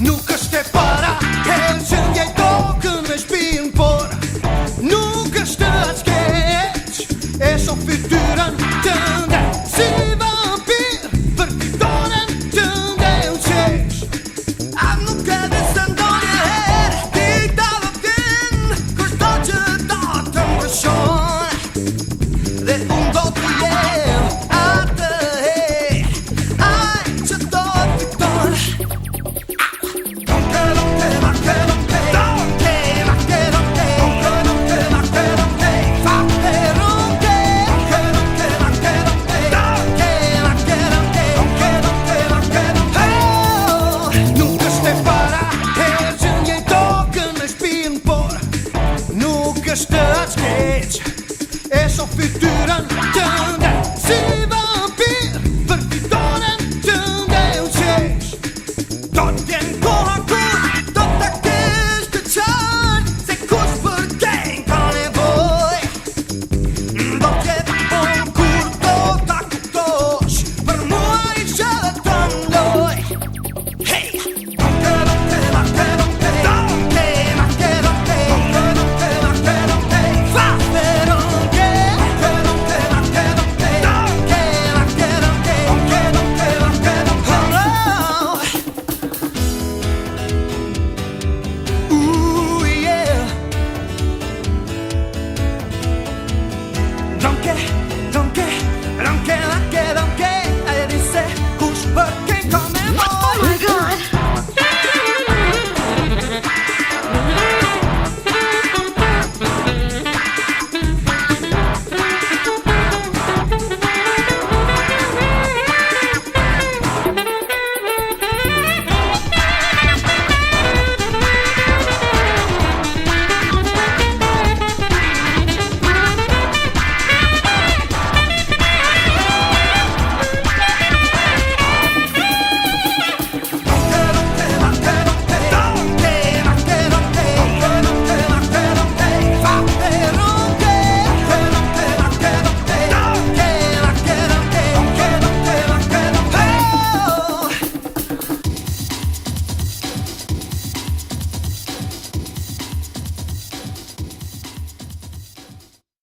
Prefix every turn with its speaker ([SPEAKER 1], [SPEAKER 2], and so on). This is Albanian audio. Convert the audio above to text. [SPEAKER 1] Nuk është e para Kërën që njëjtë okën me shpinë porë Büyük bir direnç kendisi